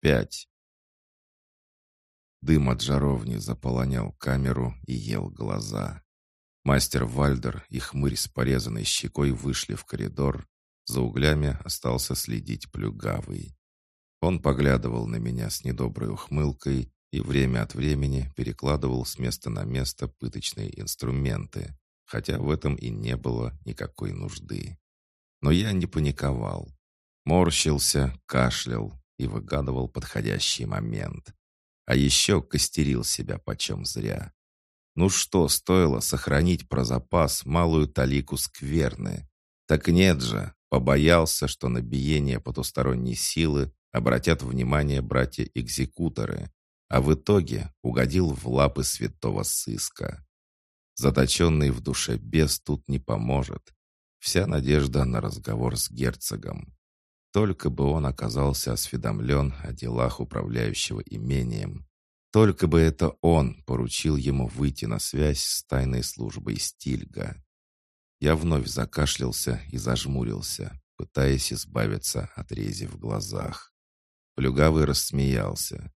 пять. Дым от жаровни заполонял камеру и ел глаза. Мастер Вальдер и хмырь с порезанной щекой вышли в коридор. За углями остался следить плюгавый. Он поглядывал на меня с недоброй ухмылкой и время от времени перекладывал с места на место пыточные инструменты, хотя в этом и не было никакой нужды. Но я не паниковал. Морщился, кашлял и выгадывал подходящий момент. А еще костерил себя почем зря. Ну что, стоило сохранить про запас малую талику скверны? Так нет же, побоялся, что на биение потусторонней силы обратят внимание братья-экзекуторы, а в итоге угодил в лапы святого сыска. Заточенный в душе бес тут не поможет. Вся надежда на разговор с герцогом. Только бы он оказался осведомлен о делах управляющего имением. Только бы это он поручил ему выйти на связь с тайной службой Стильга. Я вновь закашлялся и зажмурился, пытаясь избавиться от рези в глазах. Плюгавый рассмеялся.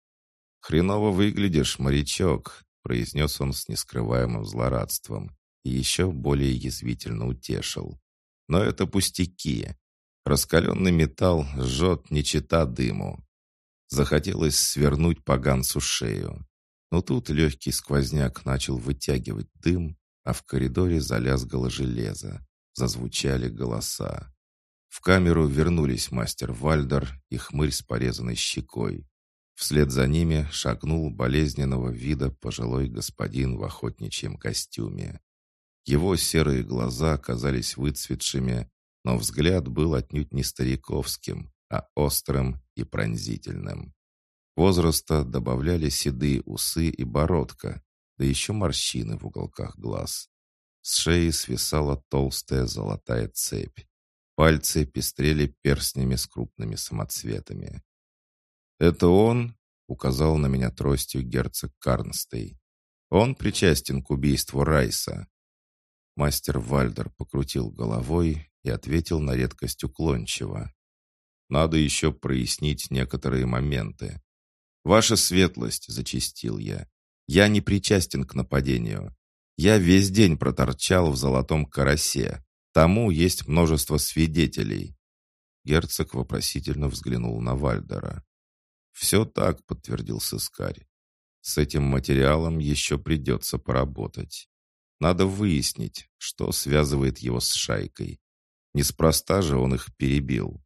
«Хреново выглядишь, морячок», — произнес он с нескрываемым злорадством и еще более язвительно утешил. «Но это пустяки. Раскаленный металл жжет не чита дыму. Захотелось свернуть поганцу шею. Но тут легкий сквозняк начал вытягивать дым, а в коридоре залязгало железо. Зазвучали голоса. В камеру вернулись мастер Вальдер и хмырь с порезанной щекой. Вслед за ними шагнул болезненного вида пожилой господин в охотничьем костюме. Его серые глаза казались выцветшими, но взгляд был отнюдь не стариковским, а острым и пронзительным. Возраста добавляли седые усы и бородка, да еще морщины в уголках глаз. С шеи свисала толстая золотая цепь. Пальцы пестрели перстнями с крупными самоцветами. «Это он?» — указал на меня тростью герцог Карнстей. «Он причастен к убийству Райса». Мастер Вальдер покрутил головой и ответил на редкость уклончиво. «Надо еще прояснить некоторые моменты. Ваша светлость», — зачистил я, — «я не причастен к нападению. Я весь день проторчал в золотом карасе. Тому есть множество свидетелей». Герцог вопросительно взглянул на Вальдера. «Все так», — подтвердил сыскарь. «С этим материалом еще придется поработать. Надо выяснить, что связывает его с шайкой. Неспроста же он их перебил.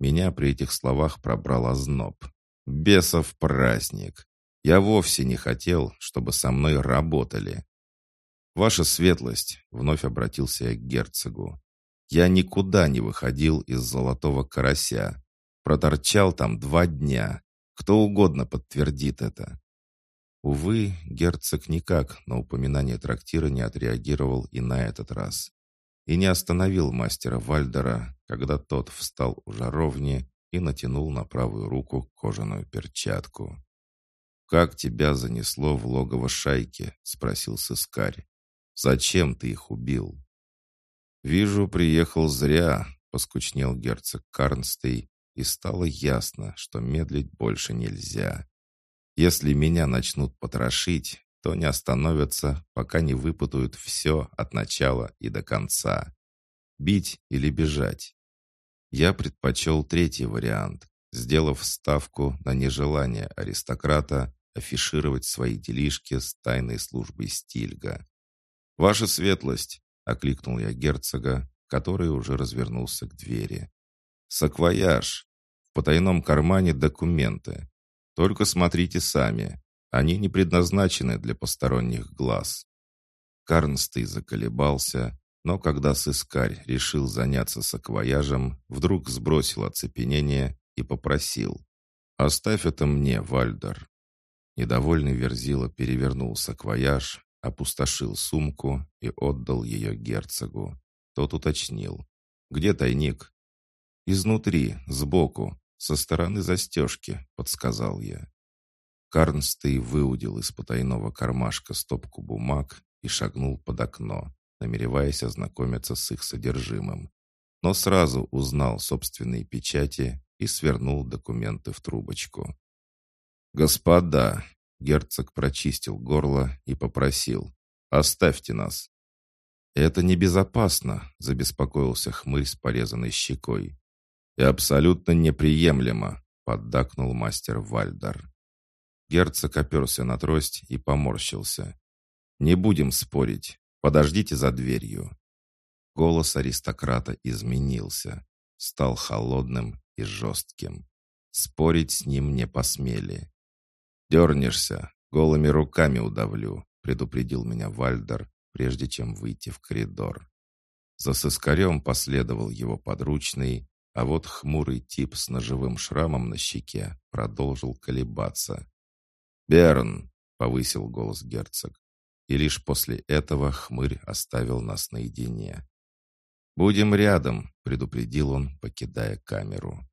Меня при этих словах пробрал озноб. Бесов праздник. Я вовсе не хотел, чтобы со мной работали. «Ваша светлость», — вновь обратился я к герцогу, «я никуда не выходил из золотого карася. Проторчал там два дня. Кто угодно подтвердит это». Увы, герцог никак на упоминание трактира не отреагировал и на этот раз и не остановил мастера Вальдера, когда тот встал у жаровни и натянул на правую руку кожаную перчатку. «Как тебя занесло в логово шайки?» — спросил сыскарь. «Зачем ты их убил?» «Вижу, приехал зря», — поскучнел герцог Карнстей, и стало ясно, что медлить больше нельзя. «Если меня начнут потрошить, то не остановятся, пока не выпутают все от начала и до конца. Бить или бежать. Я предпочел третий вариант, сделав ставку на нежелание аристократа афишировать свои делишки с тайной службой Стильга. «Ваша светлость!» — окликнул я герцога, который уже развернулся к двери. «Саквояж! В потайном кармане документы. Только смотрите сами. Они не предназначены для посторонних глаз. Карнстей заколебался, но когда сыскарь решил заняться саквояжем, вдруг сбросил оцепенение и попросил. «Оставь это мне, Вальдер». Недовольный Верзила перевернул саквояж, опустошил сумку и отдал ее герцогу. Тот уточнил. «Где тайник?» «Изнутри, сбоку, со стороны застежки», — подсказал я. Карнстей выудил из потайного кармашка стопку бумаг и шагнул под окно, намереваясь ознакомиться с их содержимым. Но сразу узнал собственные печати и свернул документы в трубочку. «Господа!» — герцог прочистил горло и попросил. «Оставьте нас!» «Это небезопасно», — забеспокоился хмырь с порезанной щекой. «И абсолютно неприемлемо», — поддакнул мастер Вальдар. Герцог оперся на трость и поморщился. «Не будем спорить. Подождите за дверью». Голос аристократа изменился, стал холодным и жестким. Спорить с ним не посмели. «Дернешься, голыми руками удавлю», — предупредил меня Вальдер, прежде чем выйти в коридор. За сыскарем последовал его подручный, а вот хмурый тип с ножевым шрамом на щеке продолжил колебаться. «Берн!» — повысил голос герцог. И лишь после этого хмырь оставил нас наедине. «Будем рядом», — предупредил он, покидая камеру.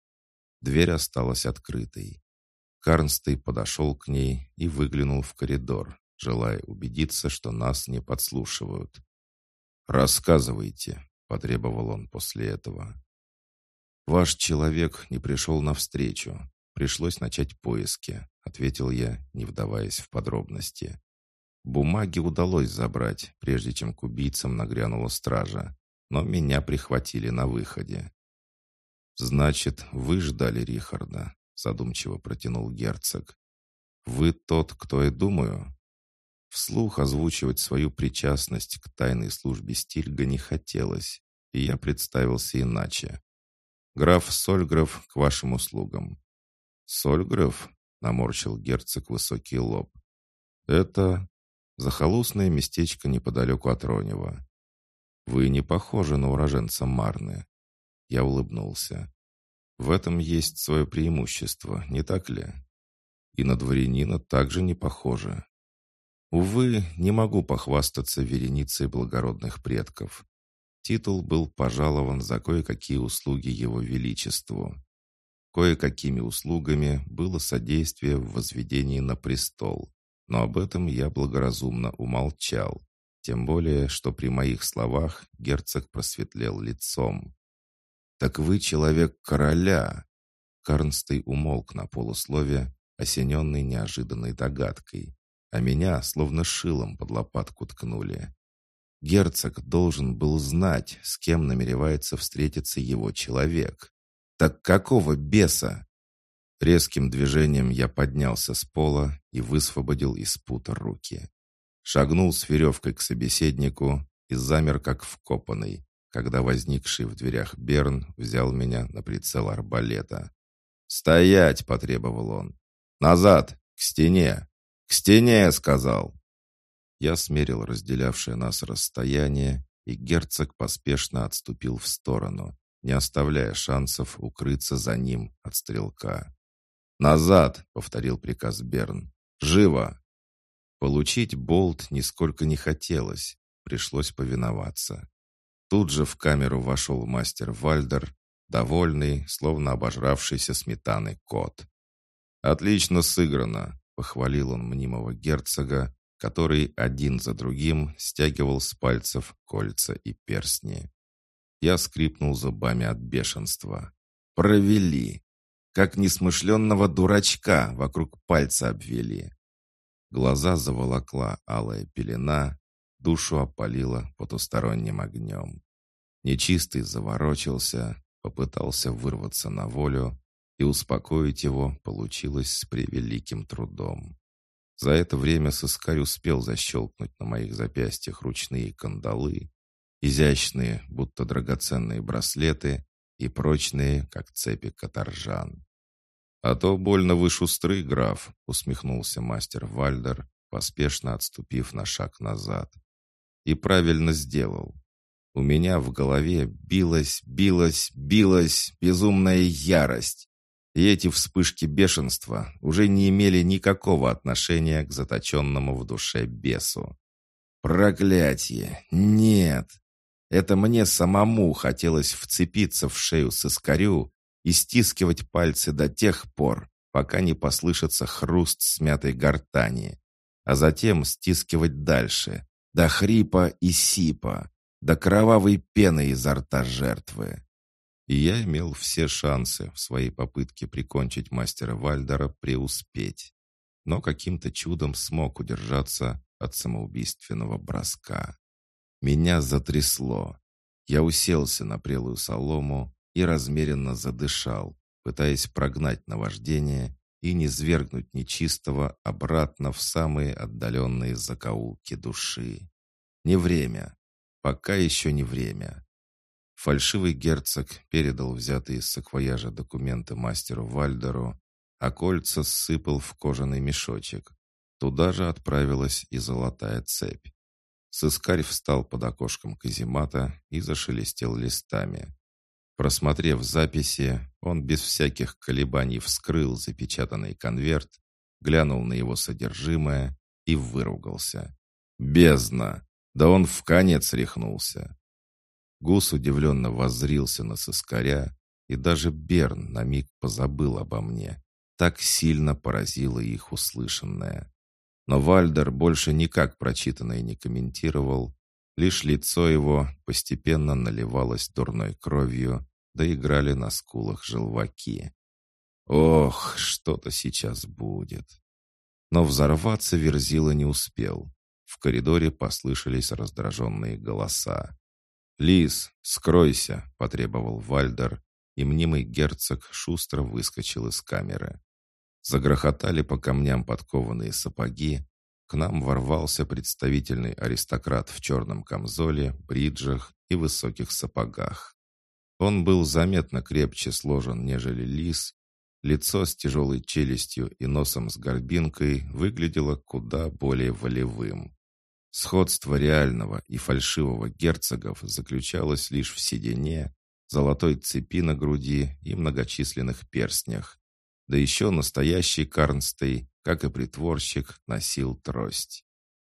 Дверь осталась открытой. Карнстей подошел к ней и выглянул в коридор, желая убедиться, что нас не подслушивают. «Рассказывайте», — потребовал он после этого. «Ваш человек не пришел навстречу. Пришлось начать поиски», — ответил я, не вдаваясь в подробности. Бумаги удалось забрать, прежде чем к убийцам нагрянула стража, но меня прихватили на выходе. «Значит, вы ждали Рихарда?» — задумчиво протянул герцог. «Вы тот, кто я думаю?» Вслух озвучивать свою причастность к тайной службе Стильга не хотелось, и я представился иначе. «Граф Сольгров к вашим услугам». «Сольгров?» — наморщил герцог высокий лоб. «Это захолустное местечко неподалеку от Ронева. Вы не похожи на уроженца Марны. Я улыбнулся. В этом есть свое преимущество, не так ли? И на дворянина также не похоже. Увы, не могу похвастаться вереницей благородных предков. Титул был пожалован за кое-какие услуги его величеству. Кое-какими услугами было содействие в возведении на престол, но об этом я благоразумно умолчал, тем более, что при моих словах герцог просветлел лицом. «Так вы человек короля!» Карнстей умолк на полуслове, осененный неожиданной догадкой, а меня словно шилом под лопатку ткнули. Герцог должен был знать, с кем намеревается встретиться его человек. «Так какого беса?» Резким движением я поднялся с пола и высвободил из пута руки. Шагнул с веревкой к собеседнику и замер как вкопанный, когда возникший в дверях Берн взял меня на прицел арбалета. «Стоять!» — потребовал он. «Назад! К стене! К стене!» — сказал. Я смерил разделявшее нас расстояние, и герцог поспешно отступил в сторону, не оставляя шансов укрыться за ним от стрелка. «Назад!» — повторил приказ Берн. «Живо!» Получить болт нисколько не хотелось, пришлось повиноваться. Тут же в камеру вошел мастер Вальдер, довольный, словно обожравшийся сметаны кот. «Отлично сыграно!» — похвалил он мнимого герцога, который один за другим стягивал с пальцев кольца и перстни. Я скрипнул зубами от бешенства. «Провели! как несмышленного дурачка вокруг пальца обвели. Глаза заволокла алая пелена, душу опалила потусторонним огнем. Нечистый заворочился, попытался вырваться на волю, и успокоить его получилось с превеликим трудом. За это время сыскарь успел защелкнуть на моих запястьях ручные кандалы, изящные, будто драгоценные браслеты, и прочные, как цепи каторжан. «А то больно вы шустрый, граф», — усмехнулся мастер Вальдер, поспешно отступив на шаг назад. «И правильно сделал. У меня в голове билась, билась, билась безумная ярость. И эти вспышки бешенства уже не имели никакого отношения к заточенному в душе бесу. Проклятие! Нет! Это мне самому хотелось вцепиться в шею сыскарю и стискивать пальцы до тех пор, пока не послышится хруст смятой гортани, а затем стискивать дальше, до хрипа и сипа, до кровавой пены изо рта жертвы. И я имел все шансы в своей попытке прикончить мастера Вальдера преуспеть. Но каким-то чудом смог удержаться от самоубийственного броска. Меня затрясло. Я уселся на прелую солому и размеренно задышал, пытаясь прогнать наваждение и не свергнуть нечистого обратно в самые отдаленные закоулки души. Не время. Пока еще не время. Фальшивый герцог передал взятые из саквояжа документы мастеру Вальдеру, а кольца сыпал в кожаный мешочек. Туда же отправилась и золотая цепь. Сыскарь встал под окошком каземата и зашелестел листами. Просмотрев записи, он без всяких колебаний вскрыл запечатанный конверт, глянул на его содержимое и выругался. «Бездна! Да он в конец рехнулся!» Гус удивленно воззрился на сыскаря, и даже Берн на миг позабыл обо мне. Так сильно поразило их услышанное. Но Вальдер больше никак прочитанное не комментировал, лишь лицо его постепенно наливалось дурной кровью, да играли на скулах желваки. Ох, что-то сейчас будет. Но взорваться Верзила не успел. В коридоре послышались раздраженные голоса. «Лис, скройся!» — потребовал Вальдер, и мнимый герцог шустро выскочил из камеры. Загрохотали по камням подкованные сапоги. К нам ворвался представительный аристократ в черном камзоле, бриджах и высоких сапогах. Он был заметно крепче сложен, нежели лис. Лицо с тяжелой челюстью и носом с горбинкой выглядело куда более волевым. Сходство реального и фальшивого герцогов заключалось лишь в седине, золотой цепи на груди и многочисленных перстнях. Да еще настоящий Карнстей, как и притворщик, носил трость.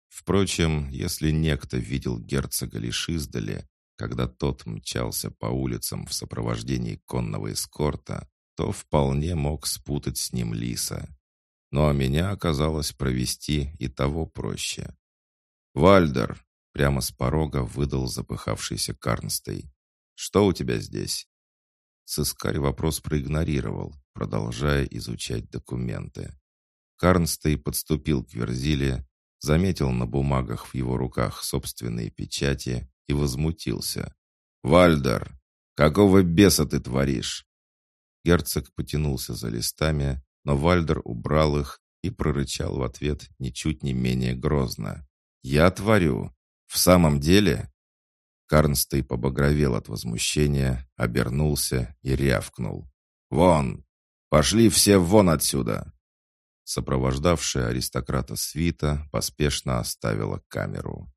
Впрочем, если некто видел герцога лишь издали, когда тот мчался по улицам в сопровождении конного эскорта, то вполне мог спутать с ним лиса. Но меня оказалось провести и того проще. «Вальдер!» — прямо с порога выдал запыхавшийся Карнстей. «Что у тебя здесь?» Сыскарь вопрос проигнорировал, продолжая изучать документы. Карнстей подступил к Верзиле, заметил на бумагах в его руках собственные печати и возмутился. «Вальдер, какого беса ты творишь?» Герцог потянулся за листами, но Вальдер убрал их и прорычал в ответ ничуть не менее грозно. «Я творю. В самом деле?» Карнстей побагровел от возмущения, обернулся и рявкнул. «Вон! Пошли все вон отсюда!» Сопровождавшая аристократа свита поспешно оставила камеру.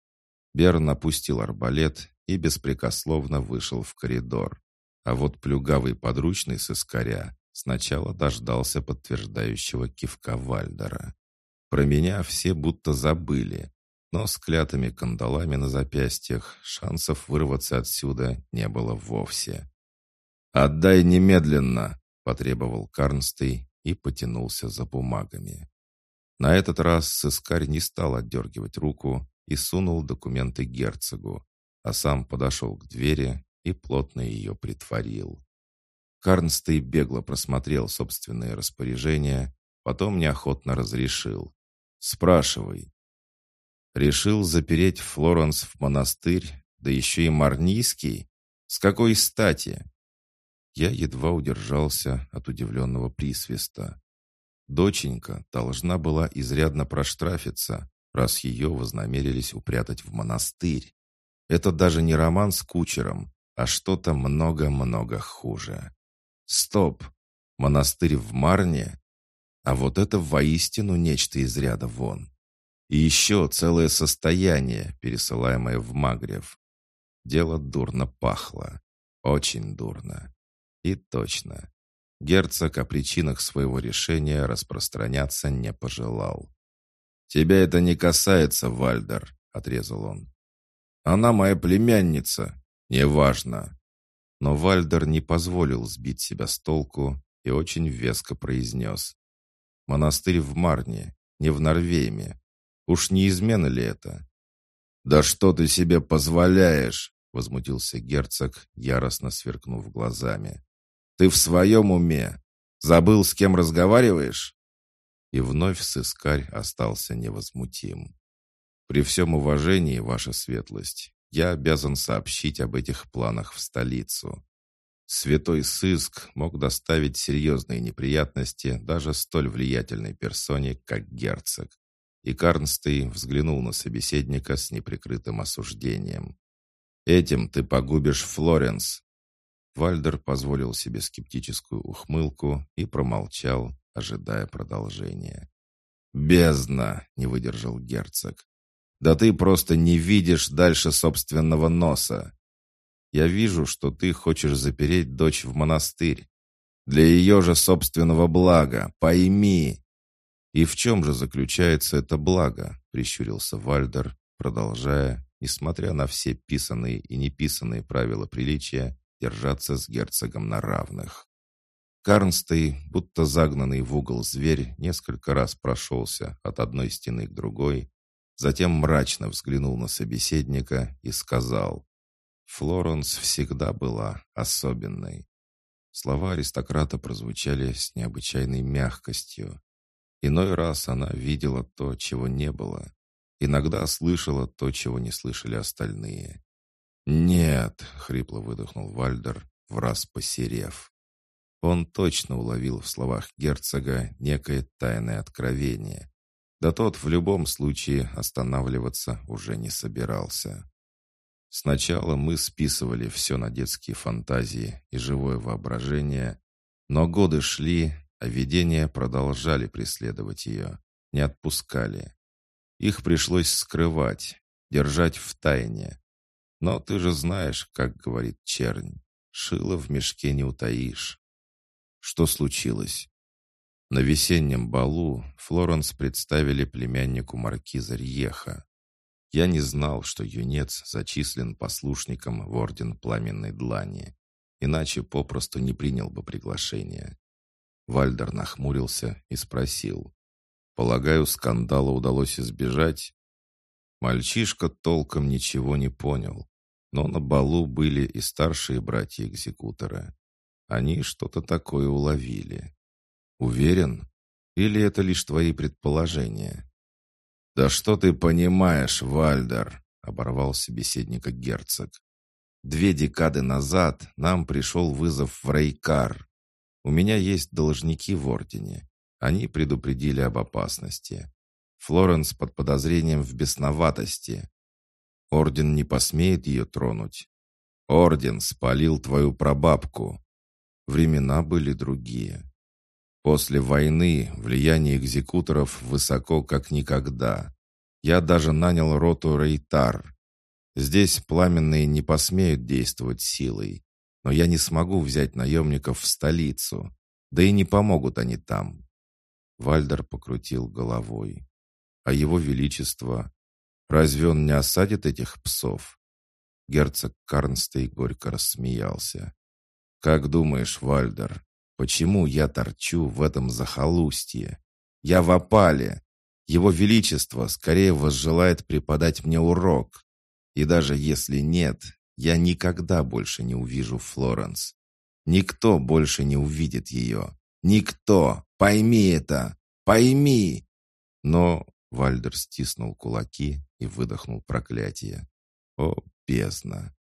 Берн опустил арбалет и беспрекословно вышел в коридор. А вот плюгавый подручный сыскаря сначала дождался подтверждающего кивка Вальдера. Про меня все будто забыли, но с клятыми кандалами на запястьях шансов вырваться отсюда не было вовсе. «Отдай немедленно!» — потребовал Карнстей и потянулся за бумагами. На этот раз сыскарь не стал отдергивать руку и сунул документы герцогу, а сам подошел к двери и плотно ее притворил. Карнстей бегло просмотрел собственные распоряжения, потом неохотно разрешил. «Спрашивай». Решил запереть Флоренс в монастырь, да еще и Марнийский? С какой стати? Я едва удержался от удивленного присвиста. Доченька должна была изрядно проштрафиться, раз ее вознамерились упрятать в монастырь. Это даже не роман с кучером, а что-то много-много хуже. Стоп! Монастырь в Марне? А вот это воистину нечто из ряда вон. И еще целое состояние, пересылаемое в Магрев. Дело дурно пахло. Очень дурно. И точно. Герцог о причинах своего решения распространяться не пожелал. «Тебя это не касается, Вальдер», — отрезал он. «Она моя племянница. Неважно». Но Вальдер не позволил сбить себя с толку и очень веско произнес. «Монастырь в Марне, не в Норвейме. Уж не измена ли это? «Да что ты себе позволяешь?» — возмутился герцог, яростно сверкнув глазами. «Ты в своем уме? Забыл, с кем разговариваешь?» И вновь сыскарь остался невозмутим. «При всем уважении, ваша светлость, я обязан сообщить об этих планах в столицу. Святой сыск мог доставить серьезные неприятности даже столь влиятельной персоне, как герцог. И Карнстей взглянул на собеседника с неприкрытым осуждением. «Этим ты погубишь Флоренс!» Вальдер позволил себе скептическую ухмылку и промолчал, ожидая продолжения. «Бездна!» — не выдержал герцог. «Да ты просто не видишь дальше собственного носа. Я вижу, что ты хочешь запереть дочь в монастырь. Для ее же собственного блага, пойми!» «И в чем же заключается это благо?» — прищурился Вальдер, продолжая, несмотря на все писанные и неписанные правила приличия, держаться с герцогом на равных. Карнстей, будто загнанный в угол зверь, несколько раз прошелся от одной стены к другой, затем мрачно взглянул на собеседника и сказал, «Флоренс всегда была особенной». Слова аристократа прозвучали с необычайной мягкостью, Иной раз она видела то, чего не было. Иногда слышала то, чего не слышали остальные. «Нет», — хрипло выдохнул Вальдер, враз посерев. Он точно уловил в словах герцога некое тайное откровение. Да тот в любом случае останавливаться уже не собирался. Сначала мы списывали все на детские фантазии и живое воображение, но годы шли, а видения продолжали преследовать ее, не отпускали. Их пришлось скрывать, держать в тайне. Но ты же знаешь, как говорит чернь, шило в мешке не утаишь. Что случилось? На весеннем балу Флоренс представили племяннику маркиза Рьеха. Я не знал, что юнец зачислен послушником в Орден Пламенной Длани, иначе попросту не принял бы приглашение. Вальдер нахмурился и спросил. «Полагаю, скандала удалось избежать?» Мальчишка толком ничего не понял, но на балу были и старшие братья-экзекуторы. Они что-то такое уловили. «Уверен? Или это лишь твои предположения?» «Да что ты понимаешь, Вальдер?» — оборвал собеседника герцог. «Две декады назад нам пришел вызов в Рейкар. У меня есть должники в Ордене. Они предупредили об опасности. Флоренс под подозрением в бесноватости. Орден не посмеет ее тронуть. Орден спалил твою прабабку. Времена были другие. После войны влияние экзекуторов высоко как никогда. Я даже нанял роту Рейтар. Здесь пламенные не посмеют действовать силой но я не смогу взять наемников в столицу, да и не помогут они там». Вальдер покрутил головой. «А его величество? Разве он не осадит этих псов?» Герцог Карнстей горько рассмеялся. «Как думаешь, Вальдер, почему я торчу в этом захолустье? Я в опале. Его Величество скорее возжелает преподать мне урок. И даже если нет, я никогда больше не увижу Флоренс. Никто больше не увидит ее. Никто! Пойми это! Пойми!» Но Вальдер стиснул кулаки и выдохнул проклятие. «О, бездна!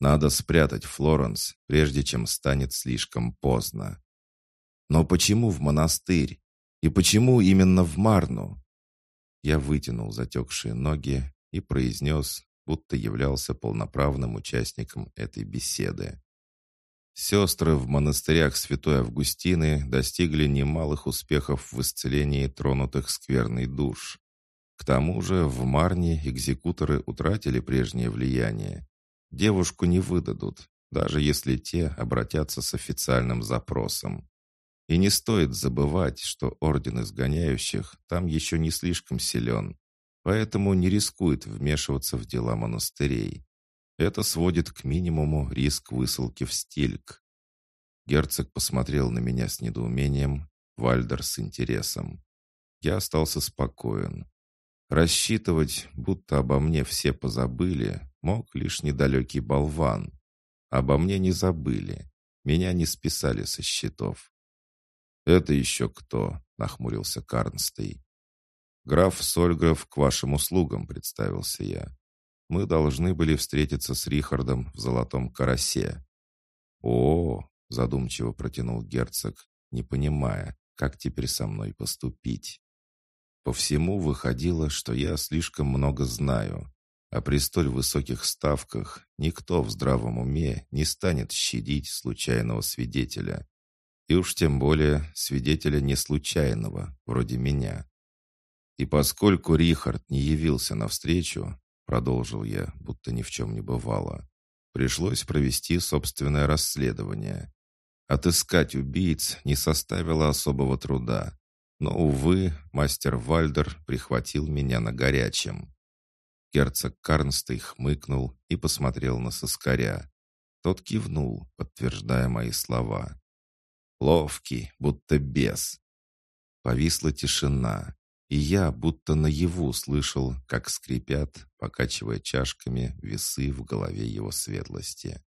Надо спрятать Флоренс, прежде чем станет слишком поздно. Но почему в монастырь? И почему именно в Марну?» Я вытянул затекшие ноги и произнес, будто являлся полноправным участником этой беседы. Сестры в монастырях Святой Августины достигли немалых успехов в исцелении тронутых скверной душ. К тому же в Марне экзекуторы утратили прежнее влияние. Девушку не выдадут, даже если те обратятся с официальным запросом. И не стоит забывать, что Орден Изгоняющих там еще не слишком силен, поэтому не рискует вмешиваться в дела монастырей. Это сводит к минимуму риск высылки в стильк. Герцог посмотрел на меня с недоумением, Вальдер с интересом. Я остался спокоен. Рассчитывать, будто обо мне все позабыли, мог лишь недалекий болван. Обо мне не забыли. Меня не списали со счетов. «Это еще кто?» — нахмурился Карнстей. «Граф Сольгров к вашим услугам», — представился я. «Мы должны были встретиться с Рихардом в Золотом Карасе». «О!» — задумчиво протянул герцог, не понимая, как теперь со мной поступить. По всему выходило, что я слишком много знаю, а при столь высоких ставках никто в здравом уме не станет щадить случайного свидетеля. И уж тем более свидетеля не случайного, вроде меня. И поскольку Рихард не явился навстречу, продолжил я, будто ни в чем не бывало, пришлось провести собственное расследование. Отыскать убийц не составило особого труда. Но, увы, мастер Вальдер прихватил меня на горячем. Герцог Карнстей хмыкнул и посмотрел на соскаря. Тот кивнул, подтверждая мои слова. Ловкий, будто бес. Повисла тишина, и я будто наяву слышал, как скрипят, покачивая чашками, весы в голове его светлости.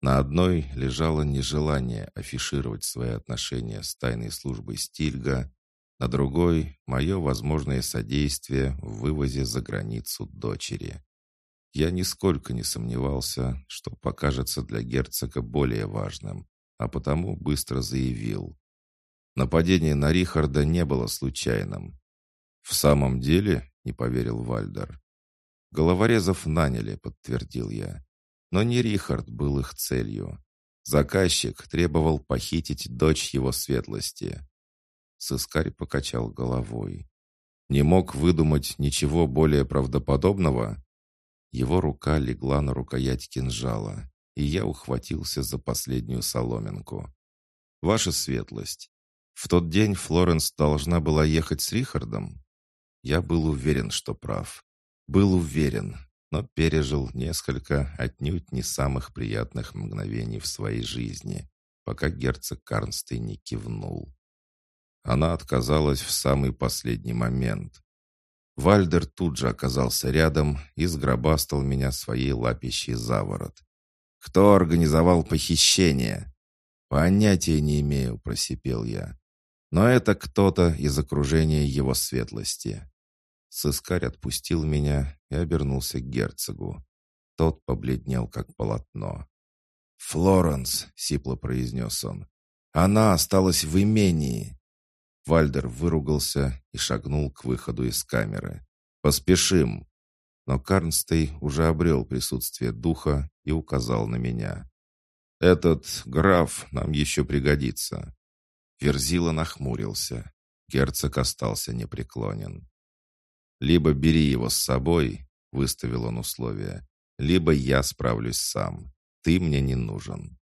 На одной лежало нежелание афишировать свои отношения с тайной службой Стильга, на другой — мое возможное содействие в вывозе за границу дочери. Я нисколько не сомневался, что покажется для герцога более важным, а потому быстро заявил. Нападение на Рихарда не было случайным. «В самом деле?» — не поверил Вальдер. «Головорезов наняли», — подтвердил я. Но не Рихард был их целью. Заказчик требовал похитить дочь его светлости. Сыскарь покачал головой. «Не мог выдумать ничего более правдоподобного?» Его рука легла на рукоять кинжала и я ухватился за последнюю соломинку. «Ваша светлость, в тот день Флоренс должна была ехать с Рихардом?» Я был уверен, что прав. Был уверен, но пережил несколько отнюдь не самых приятных мгновений в своей жизни, пока герцог Карнстей не кивнул. Она отказалась в самый последний момент. Вальдер тут же оказался рядом и сгробастал меня своей лапищей за ворот. Кто организовал похищение? Понятия не имею, просипел я. Но это кто-то из окружения его светлости. Сыскарь отпустил меня и обернулся к герцогу. Тот побледнел, как полотно. «Флоренс», — сипло произнес он, — «она осталась в имении». Вальдер выругался и шагнул к выходу из камеры. «Поспешим!» Но Карнстей уже обрел присутствие духа и указал на меня. «Этот граф нам еще пригодится». Верзила нахмурился. Герцог остался непреклонен. «Либо бери его с собой», — выставил он условие, «либо я справлюсь сам. Ты мне не нужен».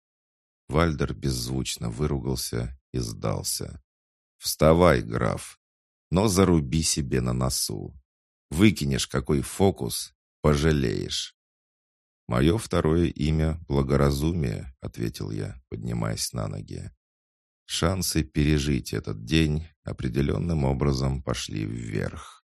Вальдер беззвучно выругался и сдался. «Вставай, граф, но заруби себе на носу. Выкинешь какой фокус, пожалеешь. «Мое второе имя — благоразумие», — ответил я, поднимаясь на ноги. Шансы пережить этот день определенным образом пошли вверх.